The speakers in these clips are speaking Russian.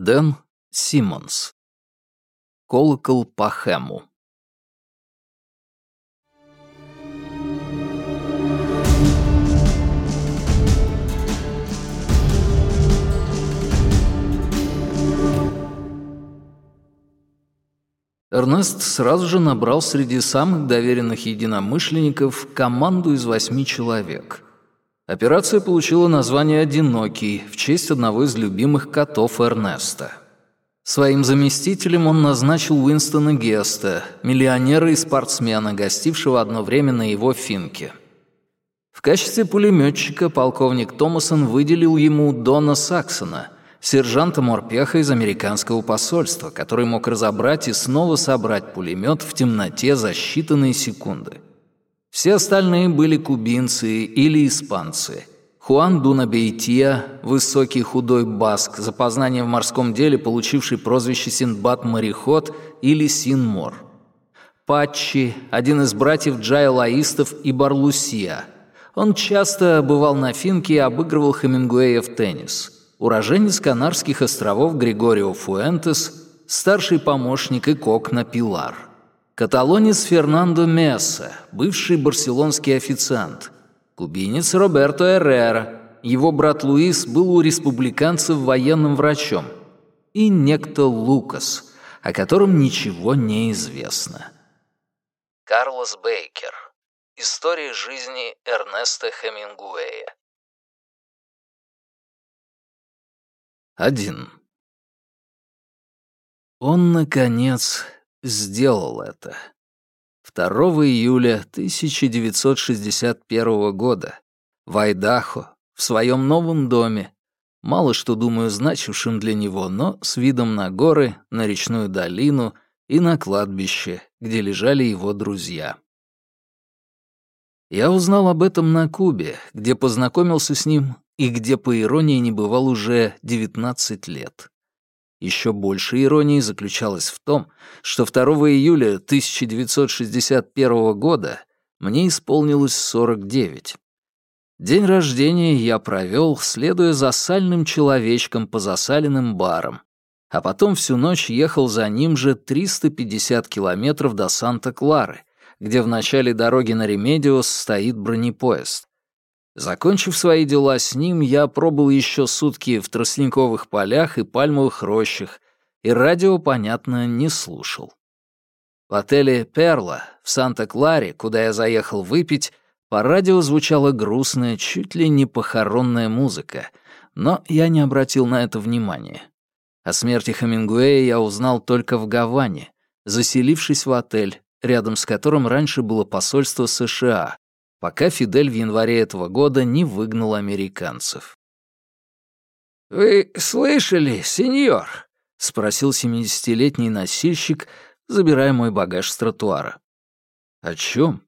Дэн Симмонс. Колокол по Хэму. Эрнест сразу же набрал среди самых доверенных единомышленников команду из восьми человек. Операция получила название «Одинокий» в честь одного из любимых котов Эрнеста. Своим заместителем он назначил Уинстона Геста, миллионера и спортсмена, гостившего одно время на его финке. В качестве пулеметчика полковник Томасон выделил ему Дона Саксона — сержанта Морпеха из американского посольства, который мог разобрать и снова собрать пулемет в темноте за считанные секунды. Все остальные были кубинцы или испанцы. Хуан Дунабейтия, высокий худой баск, за познание в морском деле получивший прозвище Синдбад-мореход или Син-Мор. Патчи, один из братьев Джая Лаистов и Барлусия. Он часто бывал на финке и обыгрывал Хемингуэя в теннис – уроженец Канарских островов Григорио Фуэнтес, старший помощник и кок на Пилар. Каталонец Фернандо Месса, бывший барселонский официант. Кубинец Роберто Эррера, его брат Луис был у республиканцев военным врачом. И некто Лукас, о котором ничего не известно. Карлос Бейкер. История жизни Эрнеста Хемингуэя. Один. Он, наконец, сделал это. 2 июля 1961 года в Айдахо, в своем новом доме, мало что, думаю, значившим для него, но с видом на горы, на речную долину и на кладбище, где лежали его друзья. Я узнал об этом на Кубе, где познакомился с ним и где, по иронии, не бывал уже 19 лет. Еще больше иронии заключалось в том, что 2 июля 1961 года мне исполнилось 49. День рождения я провел, следуя за сальным человечком по засаленным барам, а потом всю ночь ехал за ним же 350 километров до Санта-Клары, где в начале дороги на Ремедиос стоит бронепоезд. Закончив свои дела с ним, я пробыл еще сутки в тростниковых полях и пальмовых рощах, и радио, понятно, не слушал. В отеле «Перла» в Санта-Кларе, куда я заехал выпить, по радио звучала грустная, чуть ли не похоронная музыка, но я не обратил на это внимания. О смерти Хемингуэя я узнал только в Гаване, заселившись в отель, рядом с которым раньше было посольство США, пока Фидель в январе этого года не выгнал американцев. «Вы слышали, сеньор?» — спросил семидесятилетний носильщик, забирая мой багаж с тротуара. «О чем?»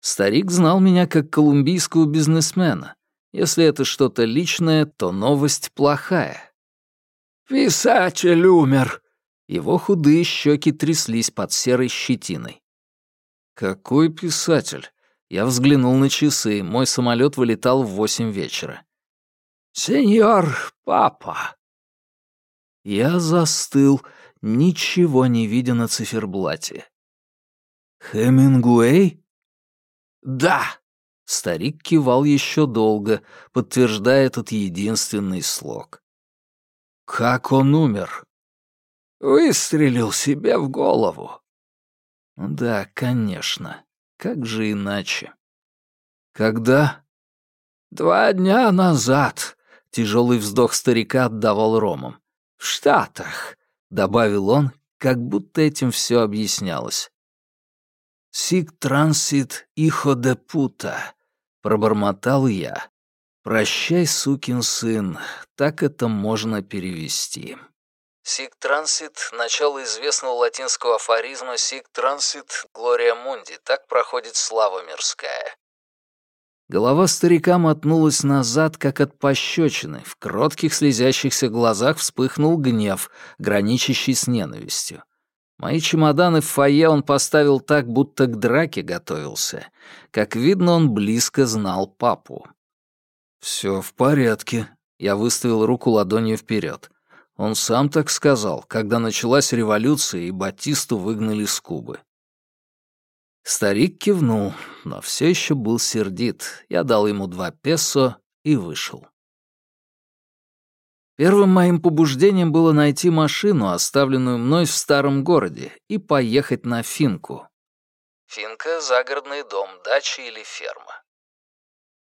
Старик знал меня как колумбийского бизнесмена. Если это что-то личное, то новость плохая. «Писатель умер!» Его худые щеки тряслись под серой щетиной. «Какой писатель?» Я взглянул на часы, мой самолет вылетал в восемь вечера. «Сеньор папа!» Я застыл, ничего не видя на циферблате. «Хемингуэй?» «Да!» Старик кивал еще долго, подтверждая этот единственный слог. «Как он умер?» «Выстрелил себе в голову». «Да, конечно. Как же иначе? Когда? Два дня назад. Тяжелый вздох старика отдавал ромом. В Штатах, добавил он, как будто этим все объяснялось. «Sic transit hijo de puta», — пробормотал я. «Прощай, сукин сын», так это можно перевести. Sic transit — начало известного латинского афоризма «Sic transit gloria mundi», так проходит слава мирская. Голова старика мотнулась назад, как от пощечины. В кротких слезящихся глазах вспыхнул гнев, граничащий с ненавистью. Мои чемоданы в фойе он поставил так, будто к драке готовился. Как видно, он близко знал папу. «Все в порядке», — я выставил руку ладонью вперед. Он сам так сказал, когда началась революция и Батисту выгнали с Кубы. Старик кивнул, но все еще был сердит. Я дал ему два песо и вышел. Первым моим побуждением было найти машину, оставленную мной в старом городе, и поехать на Финку. Финка — загородный дом, дача или ферма.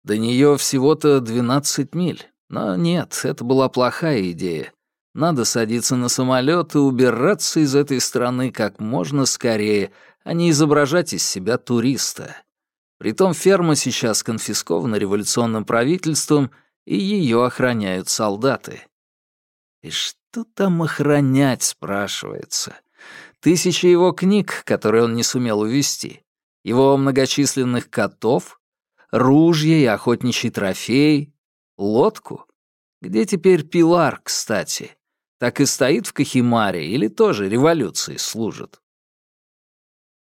До нее всего-то 12 миль. Но нет, это была плохая идея. Надо садиться на самолет и убираться из этой страны как можно скорее, а не изображать из себя туриста. Притом ферма сейчас конфискована революционным правительством, и ее охраняют солдаты. И что там охранять, спрашивается? Тысячи его книг, которые он не сумел увести, его многочисленных котов, ружья и охотничий трофей, лодку. Где теперь Пилар, кстати? Так и стоит в Кахимаре или тоже революции служит?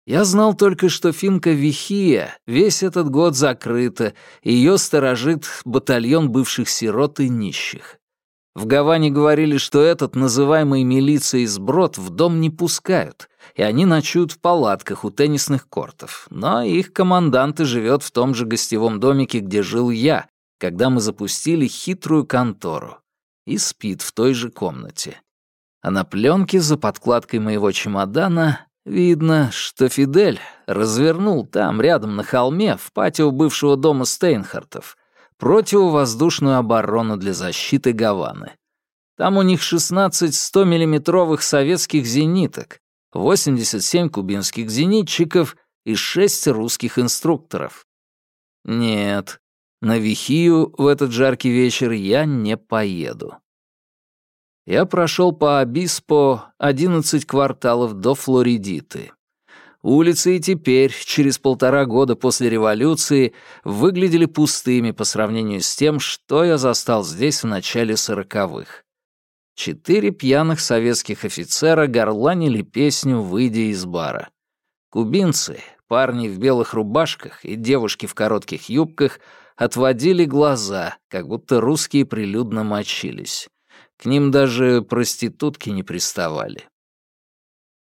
Я знал только, что финка Вихия весь этот год закрыта, и ее сторожит батальон бывших сирот и нищих. В Гаване говорили, что этот, называемый милицией сброд, в дом не пускают, и они ночуют в палатках у теннисных кортов. Но их командант и живет в том же гостевом домике, где жил я, когда мы запустили хитрую контору, и спит в той же комнате. А на пленке за подкладкой моего чемодана Видно, что Фидель развернул там, рядом на холме, в патио бывшего дома Стейнхартов, противовоздушную оборону для защиты Гаваны. Там у них 16 100-миллиметровых советских зениток, 87 кубинских зенитчиков и 6 русских инструкторов. Нет, на Вихию в этот жаркий вечер я не поеду я прошел по Обиспо 11 кварталов до Флоридиты. Улицы и теперь, через полтора года после революции, выглядели пустыми по сравнению с тем, что я застал здесь в начале сороковых. Четыре пьяных советских офицера горланили песню, выйдя из бара. Кубинцы, парни в белых рубашках и девушки в коротких юбках отводили глаза, как будто русские прилюдно мочились. К ним даже проститутки не приставали.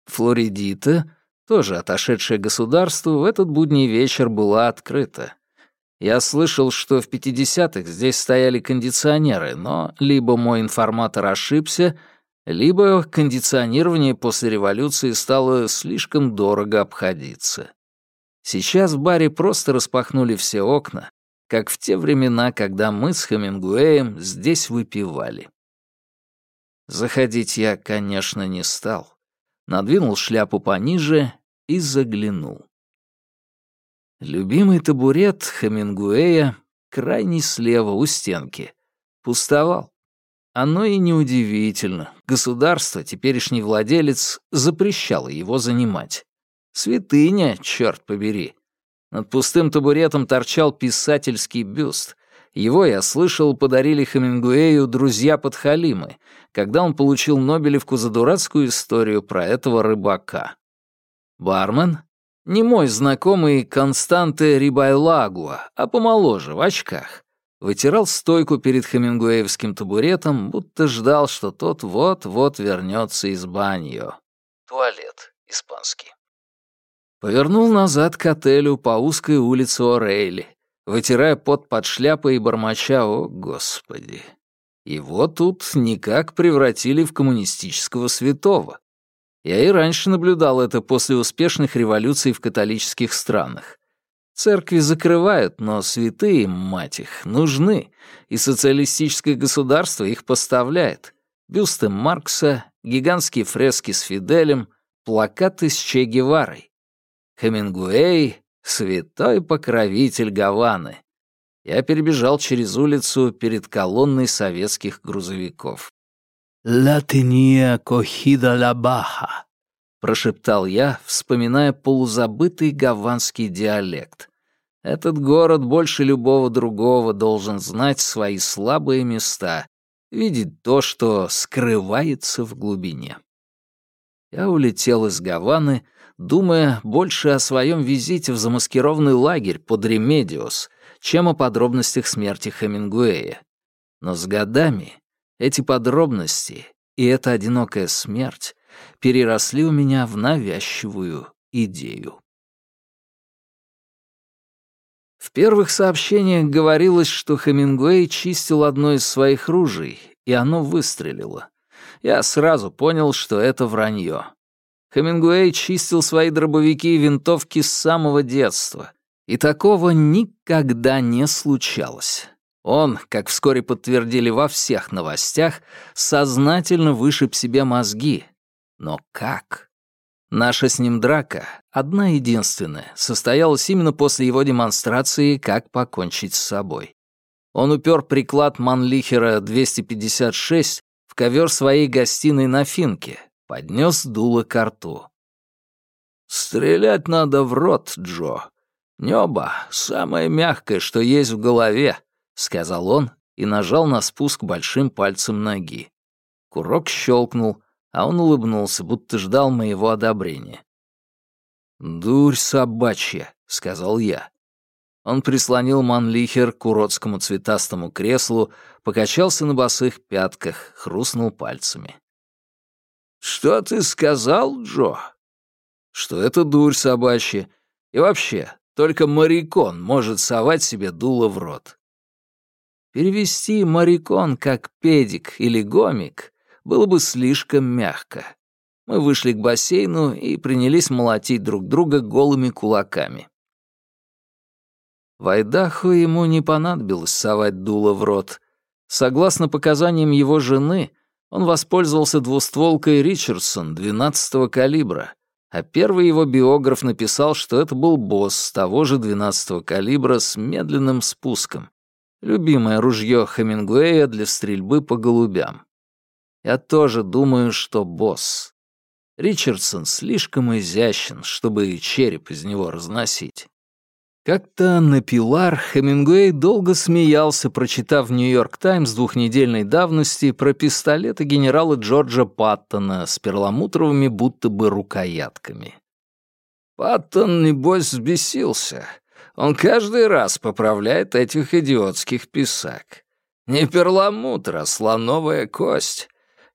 Флоридита, тоже отошедшее государство, в этот будний вечер была открыта. Я слышал, что в 50-х здесь стояли кондиционеры, но либо мой информатор ошибся, либо кондиционирование после революции стало слишком дорого обходиться. Сейчас в баре просто распахнули все окна, как в те времена, когда мы с Хемингуэем здесь выпивали. Заходить я, конечно, не стал. Надвинул шляпу пониже и заглянул. Любимый табурет Хемингуэя крайний слева у стенки. Пустовал. Оно и неудивительно. Государство, теперешний владелец, запрещало его занимать. Святыня, черт побери. Над пустым табуретом торчал писательский бюст, его, я слышал, подарили Хемингуэю друзья подхалимы, когда он получил Нобелевку за дурацкую историю про этого рыбака. Бармен? Не мой знакомый Константе Рибайлагуа, а помоложе, в очках. Вытирал стойку перед хемингуэевским табуретом, будто ждал, что тот вот-вот вернется из баньо. Туалет, испанский. Повернул назад к отелю по узкой улице Орейли, вытирая пот под шляпой и бормоча «О, Господи!». Его тут никак превратили в коммунистического святого. Я и раньше наблюдал это после успешных революций в католических странах. Церкви закрывают, но святые, мать их, нужны, и социалистическое государство их поставляет. Бюсты Маркса, гигантские фрески с Фиделем, плакаты с Че Геварой. Хемингуэй Святой покровитель Гаваны. Я перебежал через улицу перед колонной советских грузовиков. «Ла тения кохида ла баха», — прошептал я, вспоминая полузабытый гаванский диалект. Этот город больше любого другого должен знать свои слабые места, видеть то, что скрывается в глубине. Я улетел из Гаваны, думая больше о своем визите в замаскированный лагерь под Ремедиос, чем о подробностях смерти Хемингуэя. Но с годами эти подробности и эта одинокая смерть переросли у меня в навязчивую идею. В первых сообщениях говорилось, что Хемингуэй чистил одно из своих ружей, и оно выстрелило. Я сразу понял, что это вранье. Хемингуэй чистил свои дробовики и винтовки с самого детства, и такого никогда не случалось. Он, как вскоре подтвердили во всех новостях, сознательно вышиб себе мозги. Но как? Наша с ним драка, одна единственная, состоялась именно после его демонстрации «Как покончить с собой». Он упер приклад Манлихера 256 в ковер своей гостиной на финке, поднес дуло к рту. «Стрелять надо в рот, Джо. Небо — самое мягкое, что есть в голове», — сказал он и нажал на спуск большим пальцем ноги. Курок щелкнул, а он улыбнулся, будто ждал моего одобрения. «Дурь собачья», — сказал я. Он прислонил Манлихер к уродскому цветастому креслу, покачался на босых пятках, хрустнул пальцами. «Что ты сказал, Джо?» «Что это дурь собачья. И вообще, только морякон может совать себе дуло в рот». Перевести морякон как педик или гомик было бы слишком мягко. Мы вышли к бассейну и принялись молотить друг друга голыми кулаками. В ему не понадобилось совать дуло в рот. Согласно показаниям его жены, он воспользовался двустволкой Ричардсон 12-го калибра, а первый его биограф написал, что это был босс того же 12-го калибра с медленным спуском. Любимое ружье Хемингуэя для стрельбы по голубям. Я тоже думаю, что босс. Ричардсон слишком изящен, чтобы череп из него разносить. Как-то на Пилар Хемингуэй долго смеялся, прочитав в «Нью-Йорк Таймс» двухнедельной давности про пистолеты генерала Джорджа Паттона с перламутровыми будто бы рукоятками. «Паттон, небось, взбесился. Он каждый раз поправляет этих идиотских писак. Не перламутр, а слоновая кость.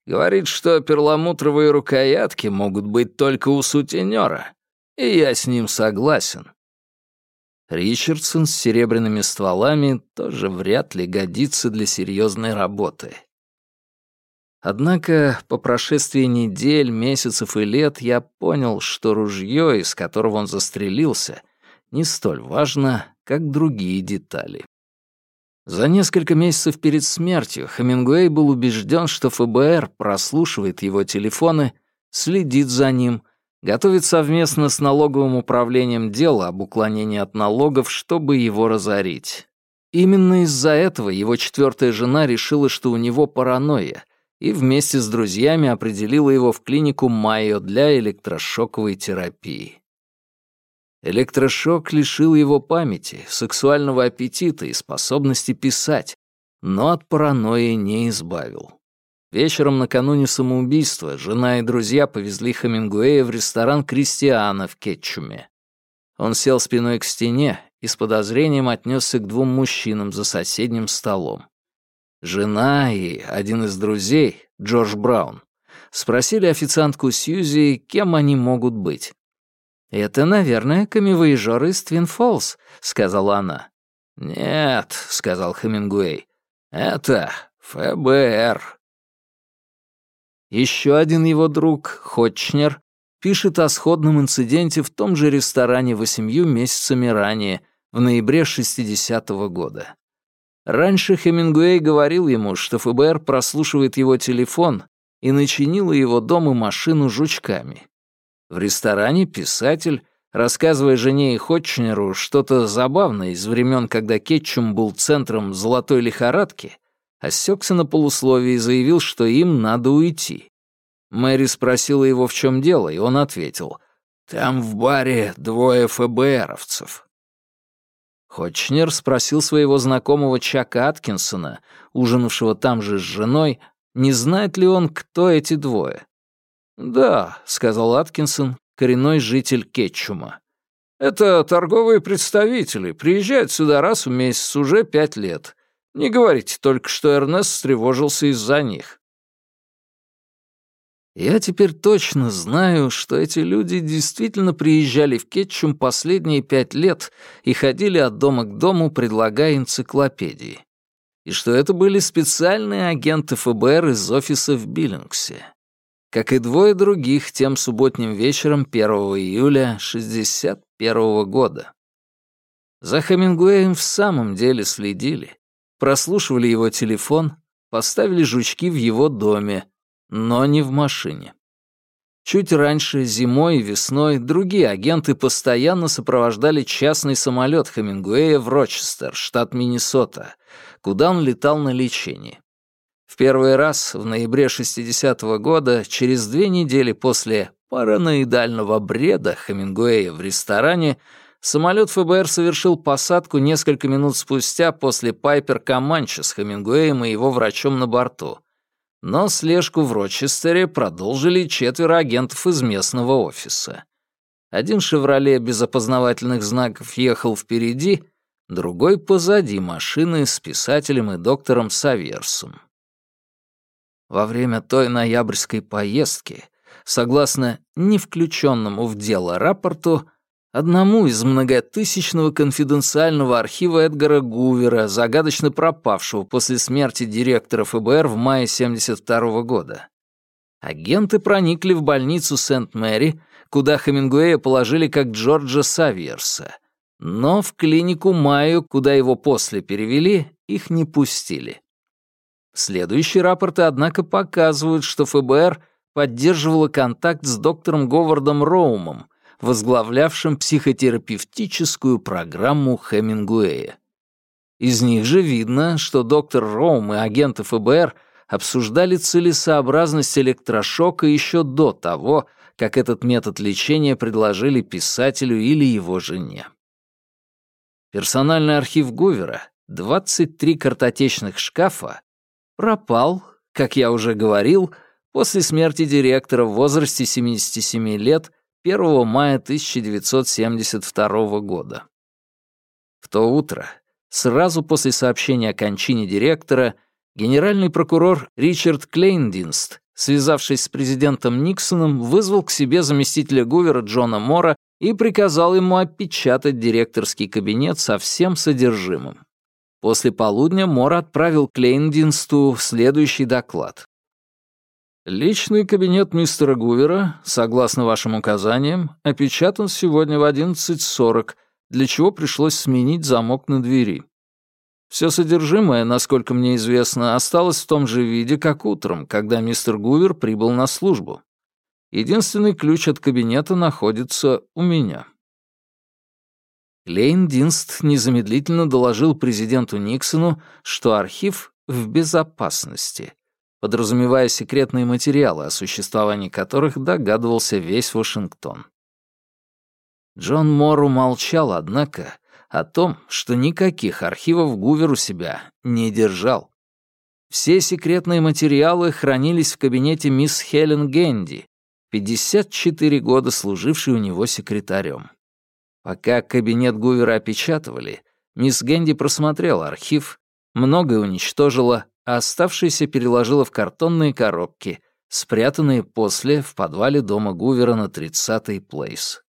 Говорит, что перламутровые рукоятки могут быть только у сутенера. И я с ним согласен. Ричардсон с серебряными стволами тоже вряд ли годится для серьезной работы. Однако по прошествии недель, месяцев и лет я понял, что ружье, из которого он застрелился, не столь важно, как другие детали. За несколько месяцев перед смертью Хемингуэй был убежден, что ФБР прослушивает его телефоны, следит за ним — готовит совместно с налоговым управлением дело об уклонении от налогов, чтобы его разорить. Именно из-за этого его четвертая жена решила, что у него паранойя, и вместе с друзьями определила его в клинику Майо для электрошоковой терапии. Электрошок лишил его памяти, сексуального аппетита и способности писать, но от паранойи не избавил. Вечером накануне самоубийства жена и друзья повезли Хемингуэя в ресторан «Кристиана» в Кетчуме. Он сел спиной к стене и с подозрением отнесся к двум мужчинам за соседним столом. Жена и один из друзей, Джордж Браун, спросили официантку Сьюзи, кем они могут быть. «Это, наверное, камевоежоры из Твин Фоллс», — сказала она. «Нет», — сказал Хемингуэй, — «это ФБР». Еще один его друг, Хотчнер, пишет о сходном инциденте в том же ресторане восемью месяцами ранее, в ноябре 60-го года. Раньше Хемингуэй говорил ему, что ФБР прослушивает его телефон и начинило его дом и машину жучками. В ресторане писатель, рассказывая жене и Хотчнеру что-то забавное из времен, когда Кетчум был центром золотой лихорадки, осекся на полусловие и заявил, что им надо уйти. Мэри спросила его, в чем дело, и он ответил, «Там в баре двое ФБРовцев». Хочнер спросил своего знакомого Чака Аткинсона, ужинавшего там же с женой, не знает ли он, кто эти двое. «Да», — сказал Аткинсон, коренной житель Кетчума. «Это торговые представители, приезжают сюда раз в месяц уже пять лет. Не говорите только, что Эрнест встревожился из-за них. Я теперь точно знаю, что эти люди действительно приезжали в Кетчум последние пять лет и ходили от дома к дому, предлагая энциклопедии. И что это были специальные агенты ФБР из офиса в Биллингсе. Как и двое других тем субботним вечером 1 июля 61 года. За Хемингуэем в самом деле следили, прослушивали его телефон, поставили жучки в его доме, но не в машине. Чуть раньше, зимой и весной, другие агенты постоянно сопровождали частный самолет Хемингуэя в Рочестер, штат Миннесота, куда он летал на лечение. В первый раз, в ноябре 60-го года, через две недели после параноидального бреда Хемингуэя в ресторане, самолет ФБР совершил посадку несколько минут спустя после Пайпер Команча с Хемингуэем и его врачом на борту — но слежку в Рочестере продолжили четверо агентов из местного офиса. Один «Шевроле» без опознавательных знаков ехал впереди, другой позади машины с писателем и доктором Саверсом. Во время той ноябрьской поездки, согласно не включенному в дело рапорту, Одному из многотысячного конфиденциального архива Эдгара Гувера, загадочно пропавшего после смерти директора ФБР в мае 72 года. Агенты проникли в больницу Сент-Мэри, куда Хемингуэя положили как Джорджа Савьерса. Но в клинику Майю, куда его после перевели, их не пустили. Следующие рапорты, однако, показывают, что ФБР поддерживало контакт с доктором Говардом Роумом, возглавлявшим психотерапевтическую программу Хемингуэя. Из них же видно, что доктор Роум и агенты ФБР обсуждали целесообразность электрошока еще до того, как этот метод лечения предложили писателю или его жене. Персональный архив Гувера, 23 картотечных шкафа, пропал, как я уже говорил, после смерти директора в возрасте 77 лет 1 мая 1972 года. В то утро, сразу после сообщения о кончине директора, генеральный прокурор Ричард Клейндинст, связавшись с президентом Никсоном, вызвал к себе заместителя Гувера Джона Мора и приказал ему опечатать директорский кабинет со всем содержимым. После полудня Мор отправил Клейндинсту следующий доклад. Личный кабинет мистера Гувера, согласно вашим указаниям, опечатан сегодня в 11.40, для чего пришлось сменить замок на двери. Все содержимое, насколько мне известно, осталось в том же виде, как утром, когда мистер Гувер прибыл на службу. Единственный ключ от кабинета находится у меня. Лейн Динст незамедлительно доложил президенту Никсону, что архив в безопасности — подразумевая секретные материалы, о существовании которых догадывался весь Вашингтон. Джон Мор умолчал, однако, о том, что никаких архивов Гувер у себя не держал. Все секретные материалы хранились в кабинете мисс Хелен Генди, 54 года служившей у него секретарем. Пока кабинет Гувера опечатывали, мисс Генди просмотрела архив, многое уничтожила, а оставшиеся переложила в картонные коробки, спрятанные после в подвале дома Гувера на 30-й Плейс.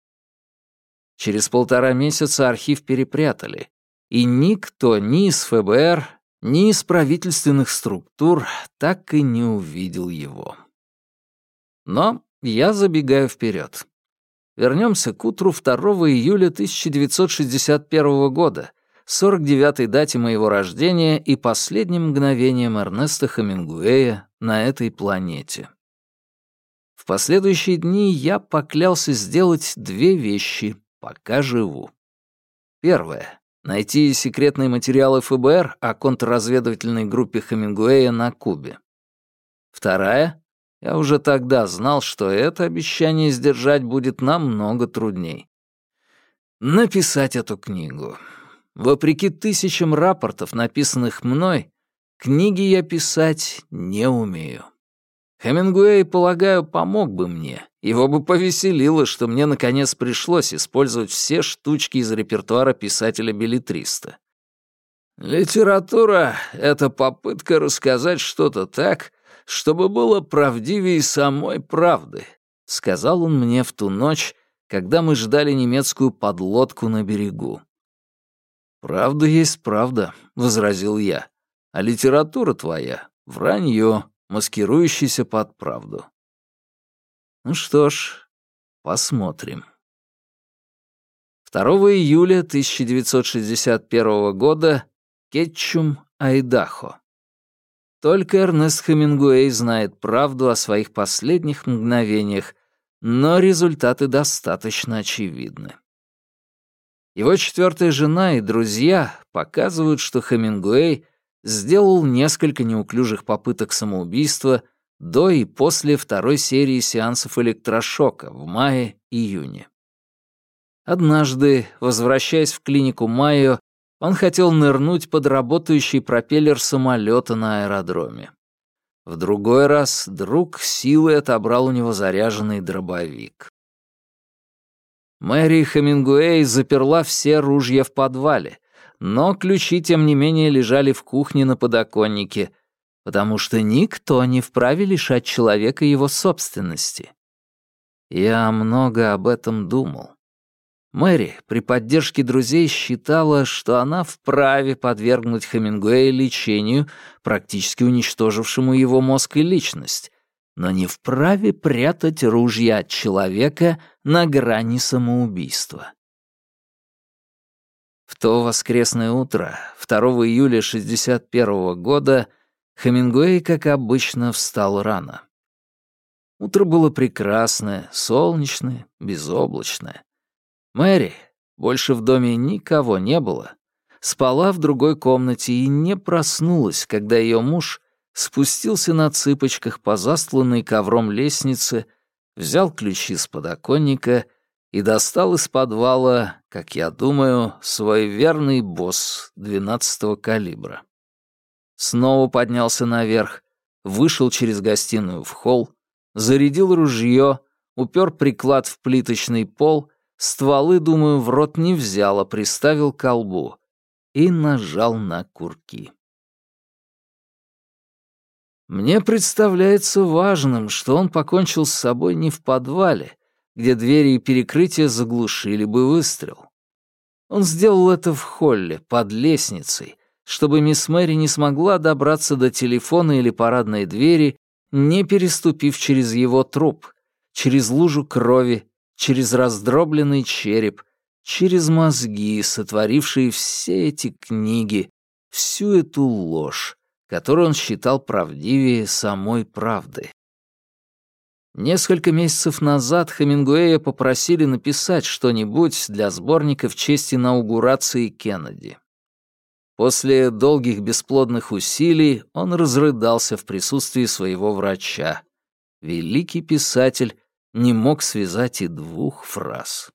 Через полтора месяца архив перепрятали, и никто ни из ФБР, ни из правительственных структур так и не увидел его. Но я забегаю вперед. Вернемся к утру 2 июля 1961 года, 49-й дате моего рождения и последним мгновением Эрнеста Хемингуэя на этой планете. В последующие дни я поклялся сделать две вещи, пока живу. Первое — найти секретные материалы ФБР о контрразведывательной группе Хемингуэя на Кубе. Вторая — я уже тогда знал, что это обещание сдержать будет намного трудней. Написать эту книгу. Вопреки тысячам рапортов, написанных мной, книги я писать не умею. Хемингуэй, полагаю, помог бы мне. Его бы повеселило, что мне наконец пришлось использовать все штучки из репертуара писателя-билетриста. Литература — это попытка рассказать что-то так, чтобы было правдивее самой правды», — сказал он мне в ту ночь, когда мы ждали немецкую подлодку на берегу. «Правда есть правда», — возразил я, — «а литература твоя — вранье, маскирующееся под правду». Ну что ж, посмотрим. 2 июля 1961 года Кетчум, Айдахо. Только Эрнест Хемингуэй знает правду о своих последних мгновениях, но результаты достаточно очевидны. Его четвертая жена и друзья показывают, что Хемингуэй сделал несколько неуклюжих попыток самоубийства до и после второй серии сеансов электрошока в мае-июне. Однажды, возвращаясь в клинику Майо, он хотел нырнуть под работающий пропеллер самолета на аэродроме. В другой раз друг силой отобрал у него заряженный дробовик. Мэри Хемингуэй заперла все ружья в подвале, но ключи, тем не менее, лежали в кухне на подоконнике, потому что никто не вправе лишать человека его собственности. Я много об этом думал. Мэри при поддержке друзей считала, что она вправе подвергнуть Хемингуэя лечению, практически уничтожившему его мозг и личность, но не вправе прятать ружья от человека на грани самоубийства. В то воскресное утро, 2 июля 61 года, Хемингуэй, как обычно, встал рано. Утро было прекрасное, солнечное, безоблачное. Мэри, больше в доме никого не было, спала в другой комнате и не проснулась, когда ее муж спустился на цыпочках по застланной ковром лестнице, взял ключи с подоконника и достал из подвала, как я думаю, свой верный босс 12-го калибра. Снова поднялся наверх, вышел через гостиную в холл, зарядил ружье, упер приклад в плиточный пол Стволы, думаю, в рот не взял, а приставил колбу и нажал на курки. Мне представляется важным, что он покончил с собой не в подвале, где двери и перекрытия заглушили бы выстрел. Он сделал это в холле, под лестницей, чтобы мисс Мэри не смогла добраться до телефона или парадной двери, не переступив через его труп, через лужу крови через раздробленный череп, через мозги, сотворившие все эти книги, всю эту ложь, которую он считал правдивее самой правды. Несколько месяцев назад Хемингуэя попросили написать что-нибудь для сборника в честь инаугурации Кеннеди. После долгих бесплодных усилий он разрыдался в присутствии своего врача. Великий писатель не мог связать и двух фраз.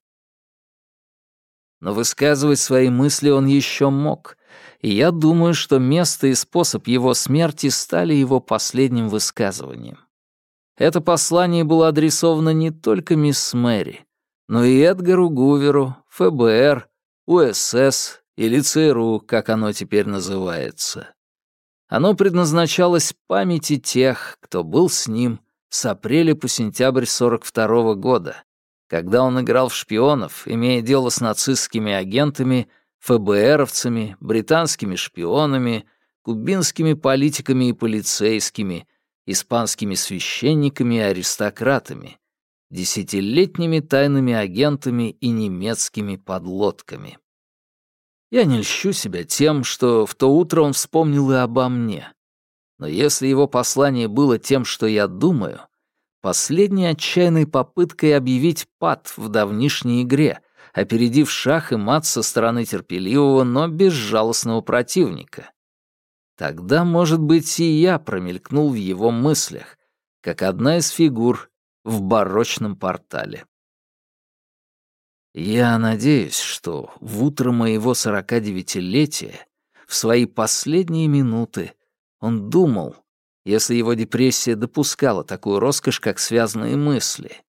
Но высказывать свои мысли он еще мог, и я думаю, что место и способ его смерти стали его последним высказыванием. Это послание было адресовано не только мисс Мэри, но и Эдгару Гуверу, ФБР, УСС или ЦРУ, как оно теперь называется. Оно предназначалось памяти тех, кто был с ним с апреля по сентябрь 42 -го года, когда он играл в шпионов, имея дело с нацистскими агентами, ФБРовцами, британскими шпионами, кубинскими политиками и полицейскими, испанскими священниками и аристократами, десятилетними тайными агентами и немецкими подлодками. Я не льщу себя тем, что в то утро он вспомнил и обо мне. Но если его послание было тем, что я думаю, последней отчаянной попыткой объявить пад в давнишней игре, опередив шах и мат со стороны терпеливого, но безжалостного противника. Тогда, может быть, и я промелькнул в его мыслях, как одна из фигур в барочном портале. Я надеюсь, что в утро моего 49-летия, в свои последние минуты, он думал, если его депрессия допускала такую роскошь, как связанные мысли,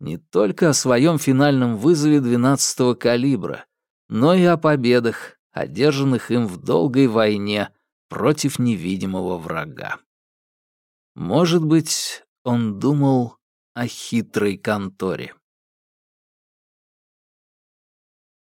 не только о своем финальном вызове 12-го калибра, но и о победах, одержанных им в долгой войне против невидимого врага. Может быть, он думал о хитрой конторе.